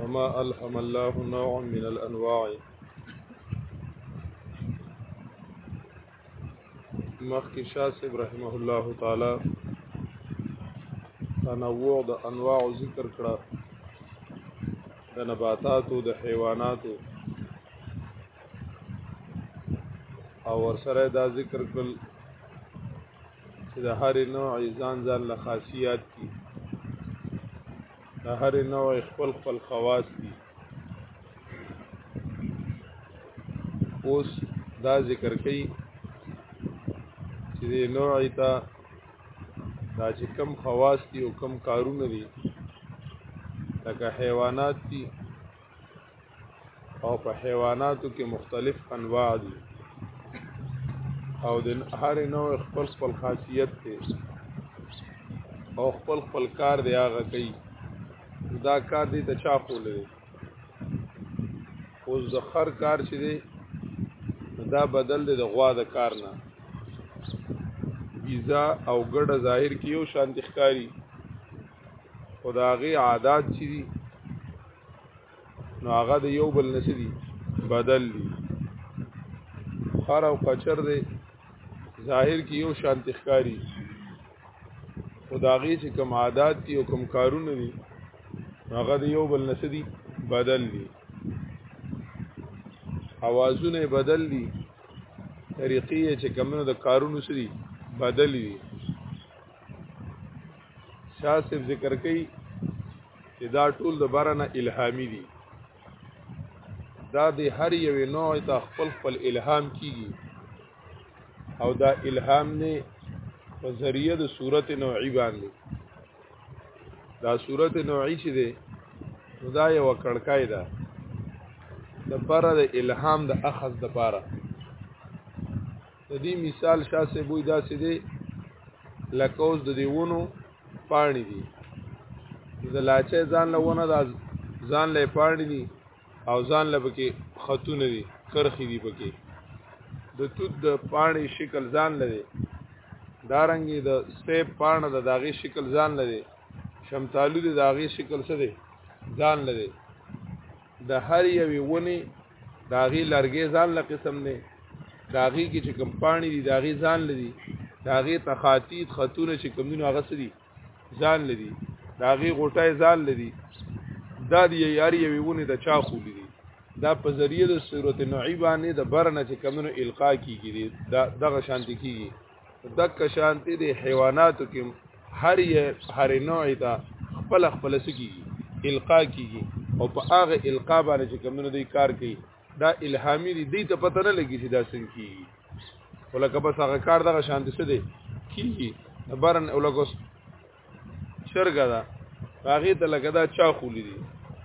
وما ألهم الله نوع من الأنواع مخکې شاه صاحب رحمه الله تعالی تنوع د انواع ذکر کړه د نباتاتو د حیواناتو او ورسره دا ذکر کړل چې د هرې نوعې ځان ځان له خاصیات دي د هرې نوعې خپل خپل خواص دي اوس دا ذکر کوي چې د نوعې ته دا چې کم خواص دي او کم کارونه دي لکه حیوانات دي او په حیواناتو کې مختلف انواع دي او د هر نوع خپل خپل خاصیت دی او خپل خپل کار دی هغه کوي دا کار دی ته چا خول دی اوس د خر کار چې دی دا بدل دی د غوا د کار نه ویزا او ګډه ظاهر کیو شانتی ښکاری خداغي عادت چي نو هغه د یو بل نسی دی بدل دی خر او قچر دی ظاهر کې یو شان تخکاری خداغي چې کوم عادت دي او کوم کارونه دي هغه د یو بل نسی دی بدل دی اوازونه بدل دي طریقې چې کمونو د کارونو سری بدل دي شاه صاحب ذکر کوي چې دا ټول د بارنه الهامي دي دا د هر یو نوع ته خپل خپل الهام کیږي او دا الهام نه په ذریعہ د صورت نوعی باندې دا صورت نوعی چې ده نو دا یو کړکای ده د پاره د الهام د اخذ د پاره د دې مثال شاسې بوی داسې دی لکه اوس د دیونو پاڼې دي د لاچې ځان لونه د ځان له پاڼې دي او ځان له پکې خطونه دي کرخې دي پکې د توت د پاڼې شکل ځان لري دارنګي د سیب پاڼه د داغي شکل ځان لري شمتالو د داغي شکل څه دی ځان لري د هر یوې ونې د هغې لرګی ځان له قسم دی د هغې کې چې کوم پاڼې دي د هغې ځان له دي د هغې تخاطیت خطونه چې کوم دینو هغه څه دي ځان له دي د هغې غوټای ځان له دي دا د یاري یوې ونې د چا خولي دي دا په ذریعه د صورت نعی باندې د برنه چې کوم دینو القا کیږي دا دغه شانتي کیږي دک شانتی دی حیواناتو کې هر یې هر نوع ته خپل خپل سکی القا کیږي او په هغه القا باندې چې کومونه دی کار کوي دا الهامي دی دی ته پته نه لګي چې دا څنګه کیږي ولکه بس هغه کار دغه شانتی څه دی کیږي برن ولکه چرګه ده هغه ته لکه دا چا خولې دي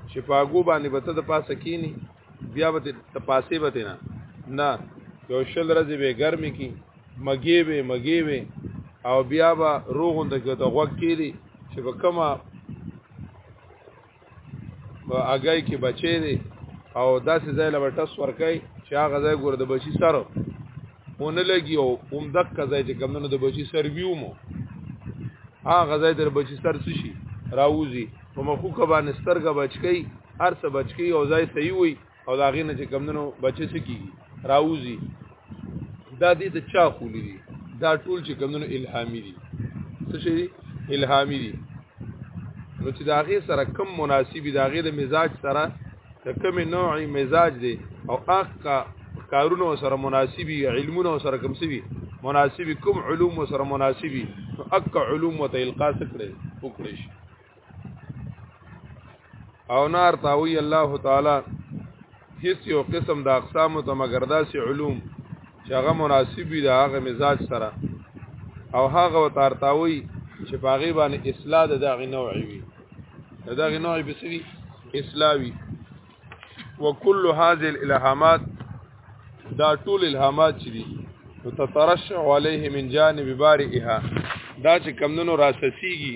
چې پاګو باندې به ته د پاسه کینی بیا به ته پاسې به نه نه یو شل ورځې به ګرمي کی مګې به مګې به او بیا به روغوند کې ته غوږ کېری چې په کومه په اگای کې بچی دی او داسې ځای له ټس ورکای چې هغه ځای ګور د بچی سره ونه لګي او هم دک ځای چې کمونو د بچی سر ویو مو هغه ځای در بچی سر څه شي راوځي په مخو کبا نسترګه بچکی ارسه بچکی او ځای صحیح وي او دا غینه چې کمندونو بچی سکی راوزی دا دې د چا خولی دي دا ټول چې کمندونو الهامي دي څه شي الهامي دي نو چې دا غي سره کم مناسب دي دا غي د مزاج سره د کم نوعي مزاج دي او اخ کا کارونو سره مناسبي علمونو سره کم سوي مناسبي کوم علوم سره مناسبي اک علوم وته القا سکړي وکړي او نار تاوی الله تعالی هیڅ یو قسم د اقسام ته مگر داسې علوم چې هغه مناسب وي د هغه مزاج سره او هغه وتارتاوي چې باغی باندې اصلاح د دغه نوع وي د دغه نوع به سوي اصلاح وي وکل هذه الالهامات دا ټول الهامات چې دي تترشح عليه من جانب بارئها دا چې کمندونو راسسيږي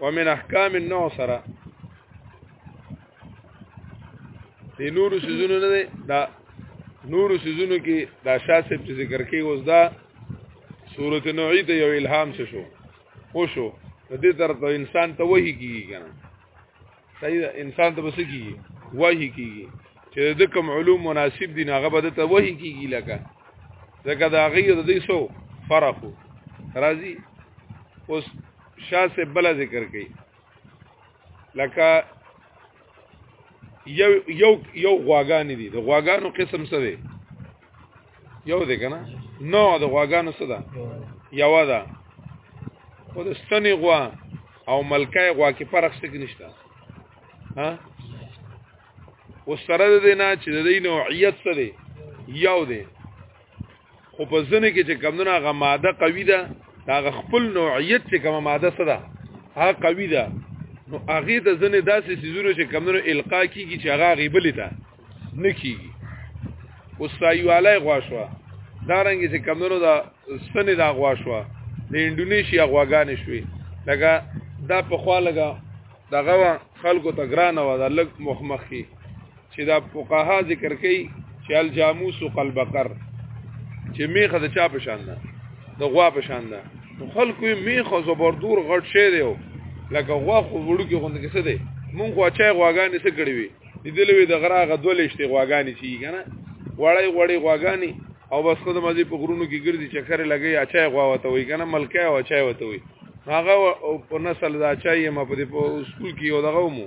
ومن احکام النوع سره د نورو سيزونو نه دی دا نورو سيزونو کې دا شاسب چې ذکر کوي اوس دا صورت نوعی ته یو الهام څه شو او شو د دې تر ته انسان ته وਹੀ کیږي کنه صحیح ده انسان ته بس کیږي وਹੀ کیږي چې د کوم علوم مناسب دي هغه به ته وਹੀ کیږي لکه ځکه دا غي د دې سو فرق راځي اوس شاه سے بل ذکر کړي لکه یو یو یو غواګان دي د غواګانو قسم څه دی یو دی کنه نو د غواګانو څه ده یو ده خو د ستنې غوا او ملکای غوا کې فرق څه کې نشته ها اوس سره د دې نه چې د دې نوعیت څه دی یو دی خو په ځنه کې چې کمونه هغه ماده قوي ده هغه خپل نوعیت چې کومه ماده څه ده هغه قوي ده نو هغه د ځنه داسې سيزونه چې کمونه القا کیږي چې هغه غیبلې ده نه کیږي اوس سایواله غواښوا دا رنګ چې کمونه دا سنې دا غواښوا د انډونیشیا غواګانې شوې لکه دا په خوا لګا دغه خلکو ته ګرانه و دا لګ مخ مخ کی چې دا فقها ذکر کوي چې الجاموس قلب بقر چې میخه د چا په شان ده د غوا په شان ده نو خلکو میخه زبردور غټ شه دی لکه غوا خو وړو کې غوند کې څه دی مونږ خو چا غواګانې څه کړې وي دلوي د غرا غدولېشته غواګانې چی کنه وړای وړای غواګانې او بس خود مزي په غرونو کې ګرځي چکر لګي اچا غوا وته وي کنه ملکه او اچا وته وي هغه په نسل دا چا یې ما په سکول کې یو دغه مو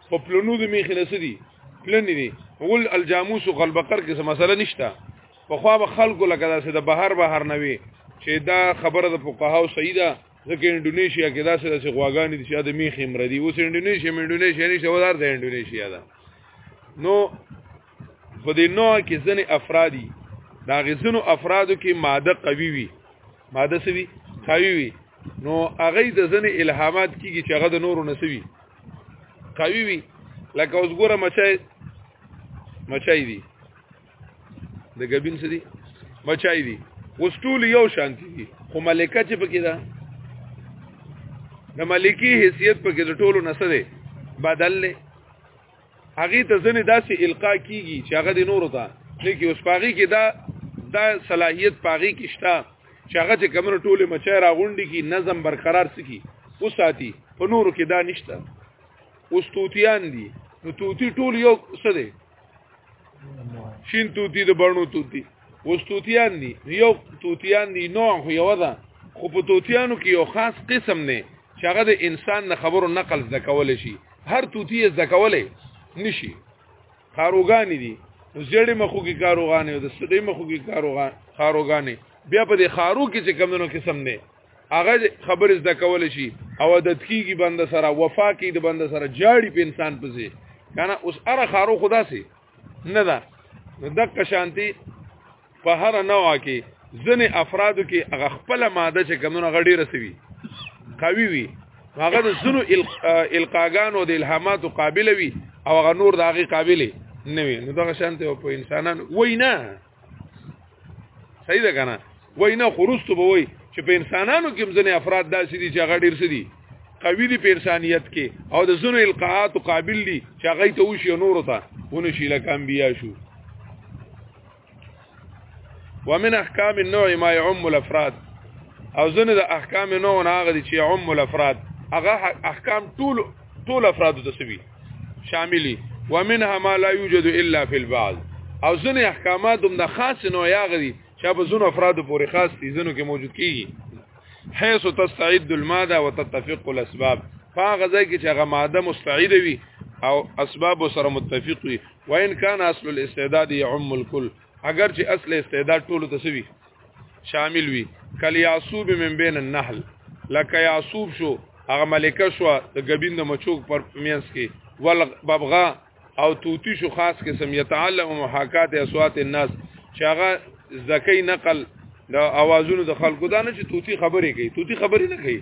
په پلونو د میخ نه سدي پلن دي ول الجاموس او غلبقر کې څه مسله نشته په خوا به خلکو لکه داسې د بهر بهر نه وي چې دا خبره د فقهاو صحیح ده ځکه انډونیشیا کې داسې داسې غواګانې دي چې د میخ امر دي اوس انډونیشیا انډونیشیا نشته ودار د انډونیشیا ده نو په دې نوع کې ځنې افرادي دا غزنو افرادو کې ماده قوي وي ماده سوي قوي وي نو هغه د ځنې الهامات کیږي چې هغه د نورو نسوي قوي وي لکه اوس ګوره مچای مچای دي د غبین څه دي مچای دي اوس ټول یو شانتی دي خو ملکه چې پکې ده د ملکی حیثیت پکې د ټولو نسره بدل لې هغه ته ځنه داسې القا کیږي چې هغه د نورو ته لکه اوس پاغي کې دا دا صلاحیت پاغي کې شته چې هغه چې کمر ټوله مچا راغونډي کی نظم برقرار سکی وساتي په نورو کې دا نشته اوس توتیان دي نو توتی ټول یو څه دی شین توتی د بڼو توتی اوس توتیان دي یو توتیان دي نوع خو یو ده خو په توتیانو کې یو خاص قسم نه چې هغه د انسان نه خبرو نقل زده کول شي هر توتی زده کول نشي کاروغان دي زړې مخو کې کاروغان او د سړې مخو کې کاروغان کاروغان بیا په دې خارو کې چې کمونو قسم نه هغه خبر زده کول شي او د تکیږي بند سره وفا کې د بند سره جاړي په انسان پځي کنه اوس اره خارو خدا سي نه ده دغه شانتي په هر نوع کې ځنې افرادو کې هغه خپل ماده چې کمونه غړي رسوي قوي وي هغه د زنو القاګان او د الهامات قابل وي او هغه نور د هغه قابل نه وي نو دا شانته په انسانانو وینا صحیح ده کنه وینا خروستو به وي چې په انسانانو کې ځنې افراد داسې دي چې هغه ډیر سدي قوی دي په انسانيت کې او د زنو القاعات قابل دي چې هغه ته وشي نور ته ونه شي لکه انبیا شو ومن احکام النوع ما يعم الافراد او ځنه د احکام نوع نه هغه چې يعم الافراد هغه احکام ټول ټول افراد ته سوي شاملي ومنها ما لا يوجد الا في البعض او ځنه احکامات هم د خاص نوع هغه دي چې په ځنه افراد پورې خاص دي ځنه کې موجود کیږي حيث تستعد الماده وتتفق الاسباب فغه ځای کې چې هغه ماده مستعده وي او اسباب سره متفق وي وان کان اصل الاستعداد يعم الكل اگر چې اصل استعداد ټول ته سوي شامل وي کل یعصوب من بین النحل لکه یعصوب شو هغه ملکه شو د غبین د مچوک پر مینس کې ول ببغا او توتی شو خاص قسم یتعلم محاکات اصوات الناس چې هغه زکی نقل د اوازونو د خلکو دا نه چې توتی خبرې کوي توتی خبرې نه کوي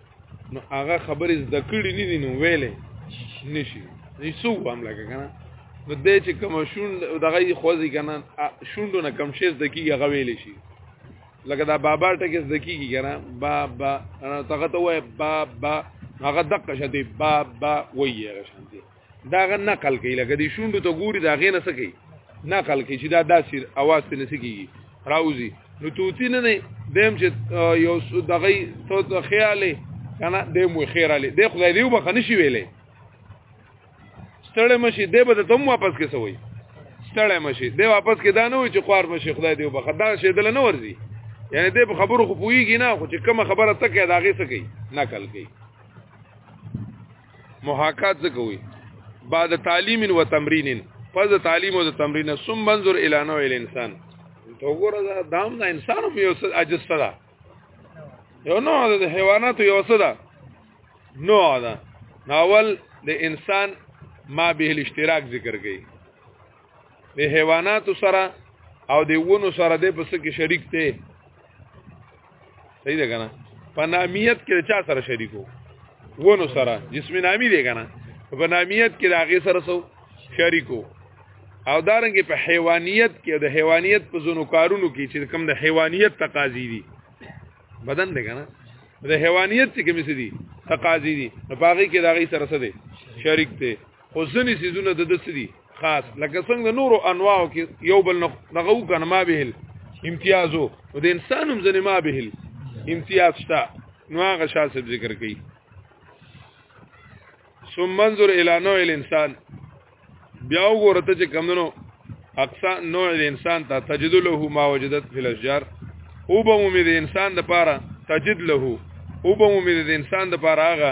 نو هغه خبرې زده کړې نه دي نو ویلې نشي نشو هم لګا کنه نو دې چې کوم شون دغه خوځي کنه شوندو نه کم شي زده کیږي هغه ویلې شي لکه دا بابا ټکه زده کیږي کنه با با تغه ته وای با با هغه دقه شته با با وایي هغه شانتي دا غن نقل کوي لکه د شوندو ته ګوري دا غې نه سکی نقل کوي چې دا داسې اواز ته نسکی راوزی نو توتی نه نه دیم چې یو دغه تو خیاله کنه دې مو خیر علي دې خدای دې وبخنه شي ویلې ستړی مشي دې به ته واپس کې سوي ستړی مشي دې واپس کې دا نه وي چې خوار مشي خدای دې وبخنه دا شي دل نه ورزي یعنی دې په خبرو خو پويږي نه خو چې کوم خبره تکه دا غي سکی نقل کوي محاکات څه کوي بعد تعلیم و تمرین پس تعلیم او تمرین ثم منظر الی نوع الانسان تو ګوره دا دام نه انسان هم یو څه عجز ده یو نو د حیوانات یو څه ده نو ده ناول د انسان ما به الاشتراک ذکر کړي د حیوانات سره او د ونو سره د پس کې شریک ته صحیح ده کنه په نامیت کې چا سره شریکو ونو سره جسم نامی دی کنه په نامیت کې راغې سره سو شریکو او دارنګ په حیوانیت کې د حیوانیت په زونو کارونو کې چې کوم د حیوانیت تقاضی دي بدن دی کنه د حیوانیت چې کوم څه دي تقاضی دي په هغه کې راغې سره سره شریک ته خو ځنی سيزونه د دسري خاص لکه څنګه نورو انواعو کې یو بل نغو کنه ما به امتیازو او د انسان هم ځنه ما به امتیاز شته نو هغه شاسه ذکر کړي ثم منظر الى نوع الانسان بیا وګوره ته چې کمونو اقصا نوع الانسان ته تجد له ما وجدت في الاشجار او به مو د انسان د پاره تجد له او به مو د انسان د پاره هغه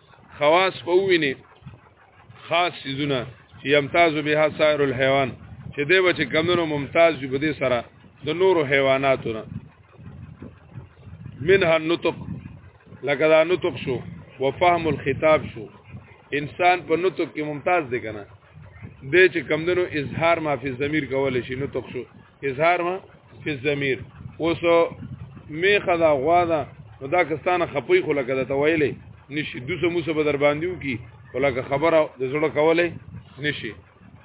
خواص په ویني خاص سيزونه چې يمتاز به سائر الحيوان چې دی به چې کمونو ممتاز وي بده سره د نورو حیواناتو نه منها النطق لکه دا نطق شو وفهم الخطاب شو انسان په نطق کې ممتاز دی کنه د چې کمدنو اظهار ما فی ضمیر کول شي نطق شو اظهار ما فی الضمیر اوس میخه دا غوا ده نو دا کستانه خپوی خو لکه د تویلې نشي دوسه موسه به در باندې وکي ولکه خبره د زړه کولې نشي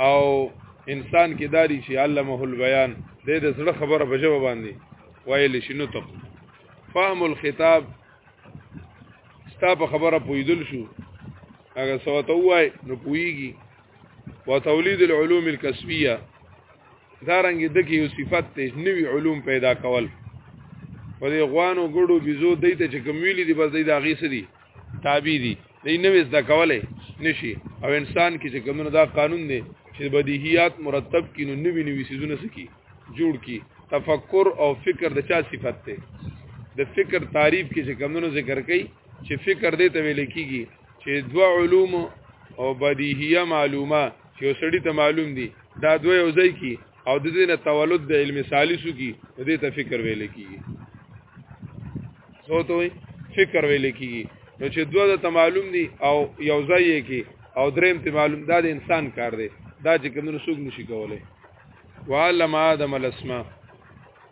او انسان کې داری چې علمه البیان د دې زړه خبره په جواب باندې وایل شي نو ته فهم الخطاب ستا په خبره پویدل شو هغه سوته وای نو پویږي وتولید العلوم الکسبیه دا رنګ د کې یو صفت ته نوی علوم پیدا کول په دې غوانو ګړو بيزو دای ته چې کوم ویلي دي بس دای دا غي سدي تابع دي دای نوې زده کولای نشي او انسان کې چې کومنه دا قانون دی چې بدیهیات مرتب کینو نوی نوی سيزونه سکی جوړ کی تفکر او فکر د چا صفت ته د فکر تعریف کې چې کمونو ذکر کړي چې فکر دې ته ویل کیږي چې دوا علوم او بدیهیه معلومه چې وسړی ته معلوم دي دا دوه یو ځای کی او د دې نه تولد د علم ثالثو کی دې ته فکر ویل کیږي سوته وي فکر ویل کیږي نو چې دوه د معلوم دي او یو ځای یې کی او دریم ته معلوم دا د انسان کار دی دا چې کوم نو سوق نشي کولای وعلم آدم الاسماء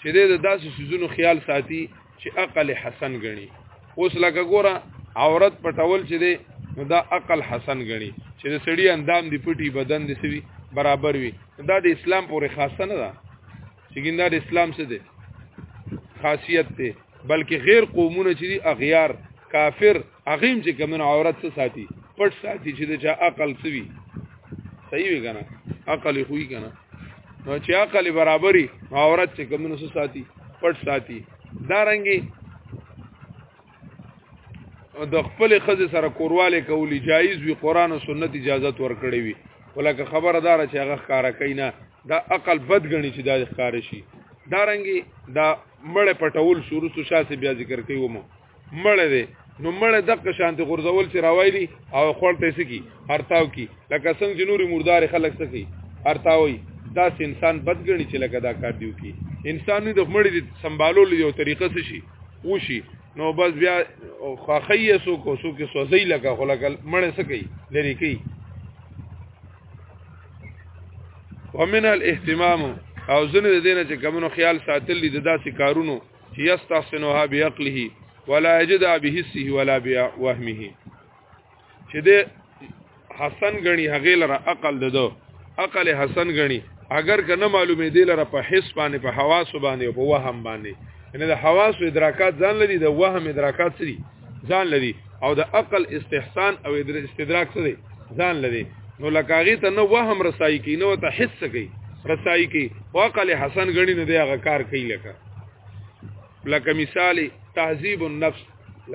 چې د داسې سيزونو خیال ساتي چې عقل حسن غني اوس لکه ګوره عورت پټول چې دی نو دا عقل حسن غني چې د سړي اندام دی پټي بدن دی سوي برابر وي دا د اسلام پورې خاصه نه ده چې ګیندا د اسلام څه دی خاصیت دی بلکې غیر قومونه چې دي اغیار کافر اغیم چې کوم عورت څه ساتي پټ ساتي چې د چا عقل سوي صحیح وي کنه عقل خو یې کنه نو چې عقل برابرۍ عورت چې کوم څه ساتي پټ ساتي دا رنګي د خپل خزه سره کورواله کولی جایز وي قران او سنت اجازه ورکړي وي ولکه خبردار چې هغه ښکارا کینا دا عقل بد غني چې دا ښکار شي دا رنګي دا مړ پټول شروع سو شاسې بیا ذکر کوي ومو مړ دی نو مړ دغه شانته غرزول چې راوایلی او خړته سکی هرتاو کی لکه څنګه چې نوري مردار خلک سکی هرتاوي دا انسان بدګنی چې لکه دا کار دیو کی انسان نه د مړ دی سمبالول یو طریقه څه شي وشي نو بس بیا خخیه سو کو سو کې سوځي لکه خلک مړ سکی لری کی ومن الاهتمام او زنه د دینه چې کمنو خیال ساتل دي د داسې کارونو یستحسنها بعقله ولا یجد بحسه ولا بوهمه چې دې حسن غني هغه لره عقل ددو عقل حسن غني اگر که نه معلومې دی لره په حس باندې په حواس باندې او په وهم باندې ان د حواس ادراکات ځان لري د وهم ادراکات سری ځان لري او د عقل استحسان او استدراک څه دی ځان لري نو لکاغي ته نو وهم رسایي کوي نو ته حس کوي رسایي کوي او عقل حسن غني نه دی هغه کار کوي لکه لکه مثال تهذیب النفس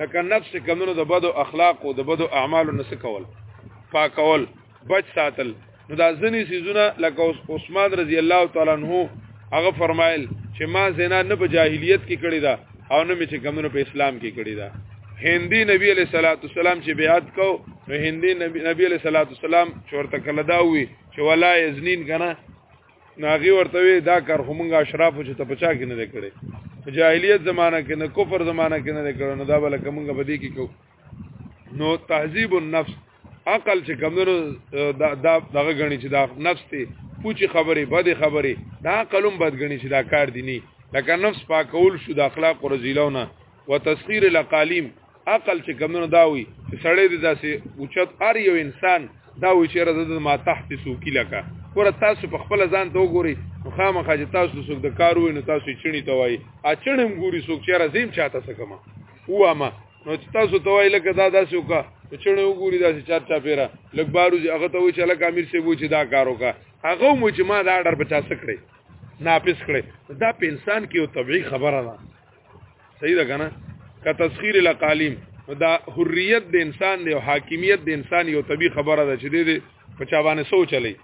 لکه نفس کمنو د بدو اخلاق او د بدو اعمالو نس کول پاکول بچ ساتل نو دا ځنی سيزونه لکه عثمان رضی الله تعالی عنہ هغه فرمایل چې ما زنا نه په جاهلیت کې کړی دا او نه مې چې کمونو په اسلام کې کړی دا هندي نبی علیہ الصلوۃ والسلام چې بیعت کو نو هندي نبی نبی علیہ الصلوۃ والسلام چورته کله دا وی چې ولا یزنین کنه ناغي ورته وی دا کار همغه اشراف چې ته پچا کې نه کړي جاهلیت زمانہ کې نه کفر زمانہ کې نه کړي نو دا بل کومه بدی کې کو نو تهذیب النفس عقل چې کمنو دا دغه غني چې دا نفس ته پوچی خبرې بد خبرې دا قلم بد غني چې دا کار دي نه لکه نفس پاکول شو د اخلاق او رزيلونه وتسخير الاقاليم عقل چې کمنو دا وي چې سړی د داسې اوچت ار یو انسان دا وي چې رزد ما تحت سوکی لکه ور تاسو په خپل ځان ته وګوري مخامخه چې تاسو څوک د کار ویني تاسو چړنی توای ا چړم ګوري څوک چې رزم چاته سکما وامه نو چې تاسو ته وای لکه دا داسې وکا په چړې وګوري داسې چار چا پیرا لګ بارو چې هغه ته وای چې لکه امیر سی وو چې دا کار وکا هغه مو چې ما دا آرډر په چا سکړې ناپس کړې دا په انسان کې یو طبيعي خبره ده صحیح ده کنه کا تسخير القالم دا حریت د انسان دی او حاکمیت د انسان یو طبيعي خبره ده چې دې په چا باندې سوچ لې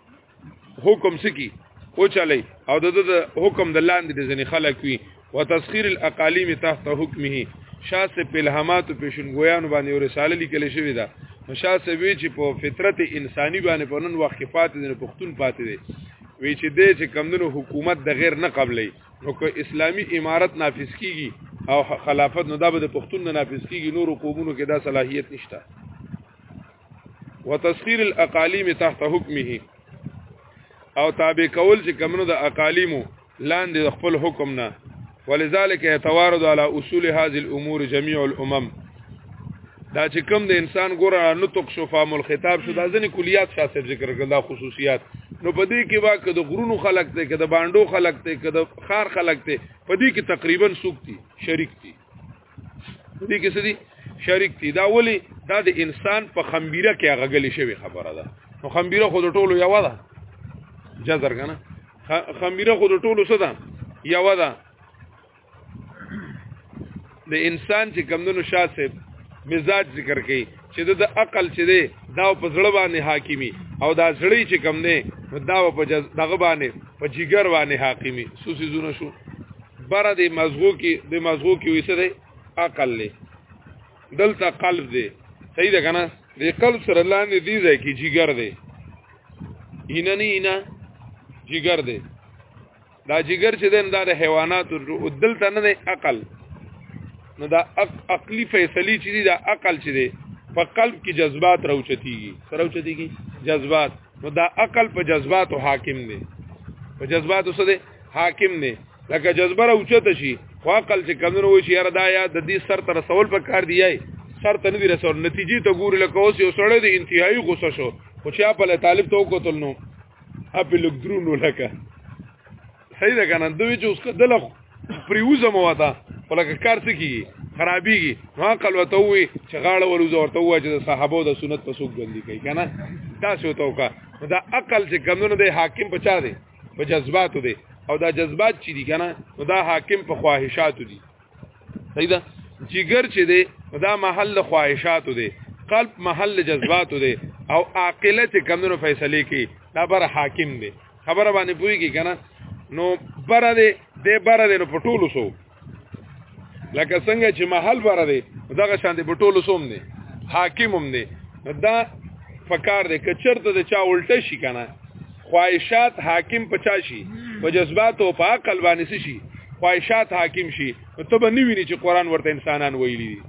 حکم سکی او چلی او د حکم د لاندې د ځنې خلک وي وتسخير الاقاليم تحت حکمه شاس په الهامات او پیشنګویان باندې او رساله لیکل شوې ده شاس وی چې په فطرت انساني باندې په نن وخت کې پاتې دي پښتون پاتې دي وی چې د چې کمندونو حکومت د غیر نه قبلې نو که اسلامی امارت نافذ کیږي او خلافت نو دا به د پښتون نه نافذ کیږي نور قومونو کې دا صلاحیت نشته وتسخير الاقاليم تحت حكمه او تابع کول چې کمنو د اقالیمو لاندې د خپل حکم نه ولذلك يتوارد على اصول هذه الامور جميع الامم دا چې کم د انسان ګوره نطق شو فهم الخطاب شو دا ځنې کلیات شاسب ذکر کړل دا خصوصیات نو په دې کې وا که د غرونو خلق ته که د باندو خلق ته که د خار خلق ته په دې کې تقریبا سوکتی شریک دي دې کې سدي شریک دي دا ولی دا د انسان په خمبيره کې هغه غلي شوی خبره ده نو خمبيره خود ټولو یو ده جزر کنه خمبيره خود ټولو څه ده یو ده د انسان چې کمندونو شاسب مزاج ذکر کړي چې د عقل چې دی دا په زړه باندې حاکمی او دا زړی چې کم نه دا په دغه باندې په جګر باندې حاکمی سوسی زونه شو بره د مزغو کې د مزغو کې وسه دی عقل له دلته قلب دی صحیح ده کنه د قلب سره لاندې دی ځای کې جګر دی اینه نه اینه جګر دی دا جګر چې دین دا د حیوانات او دلته نه دی عقل نو دا عقلی فیصله چې دی دا عقل چې دی په قلب کې جذبات راوچتيږي سره راوچتيږي جذبات نو دا عقل په جذبات او حاکم دی په جذبات اوسه دی حاکم دی لکه جذبه راوچته شي خو عقل چې کمنو وي چې یاره دا یا د دې سر تر سوال په کار دی سر ته نه دی رسول نتیجې ته ګور لکه اوس یو سړی دی انتهایی غوسه شو خو چې په طالب تو کوتل نو اپی لوک درونو لکه صحیح ده کنه دوی چې اوس کدل پریوزه مو وتا ولکه کار څه کیږي خرابيږي نو عقل وته وي چې غاړه ولوزه ورته وای چې د صحابه او د سنت په سوق ګندي کوي کنه دا څه وته وکا دا عقل چې کمونه دی حاکم پچا دی په جذباتو دی او دا جذبات چې دي کنه دا حاکم په خواهشاتو دي صحیح ده جګر چې دی دا محل خواهشاتو دی قلب محل جذباتو دی او عاقله چې کمونو فیصله کوي دا بر حاکم دی خبره باندې پويږي کنه نو بر دی د بر دی نو پټولو سو لکه څنګه چې محل بر دی دغه شان دی پټولو سوم دی حاکم هم دی دا فکر دی کچرته د چا الټه شي کنه خواهشات حاکم پچا شي په جذبات او په عقل باندې شي خواهشات حاکم شي ته به نیویني چې قران ورته انسانان ویلي دي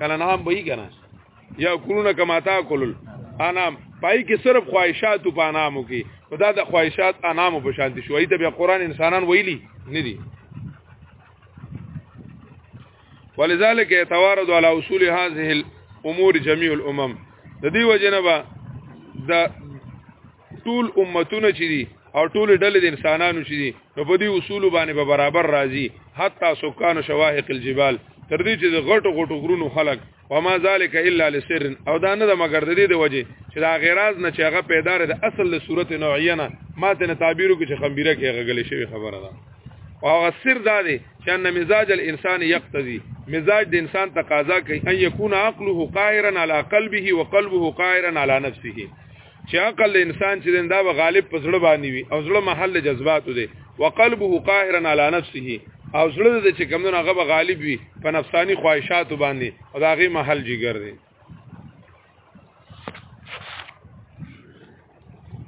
کله نام به یې کنه یا کولونه کما تا کولل انام پای کې صرف خواهشات او پانامو کې خدا د خواهشات انامو په شان دي شوې ته بیا قران انسانان ویلي نه دي ولذلك يتوارد على اصول هذه الامور جميع الامم د دې وجنبه د ټول امتونه چې دي او ټول ډلې د انسانانو چې دي نو په دې اصول باندې به برابر راځي حتی سکان شواهق الجبال تر دې چې د غټو غټو غرونو خلک وما ذلك الا لسر او دا نه د مگر د دې د وجه چې دا غیراز نه چې هغه پیدا د اصل د صورت نوعیه نه ماته نه تعبیرو کې چې خمبيره کې هغه غلې شوی خبره ده او هغه سر دا دی چې ان مزاج الانسان یقتضي مزاج د انسان تقاضا کوي ان يكون عقله قاهرا على قلبه وقلبه قاهرا على نفسه چې عقل انسان چې دا به غالب په زړه باندې وي او زړه محل جذباتو دی وقلبه قاهرا على نفسه او زړه د چې کمونه هغه به غالب وي په نفسانی خواهشاتو باندې او دا غي محل جګر دی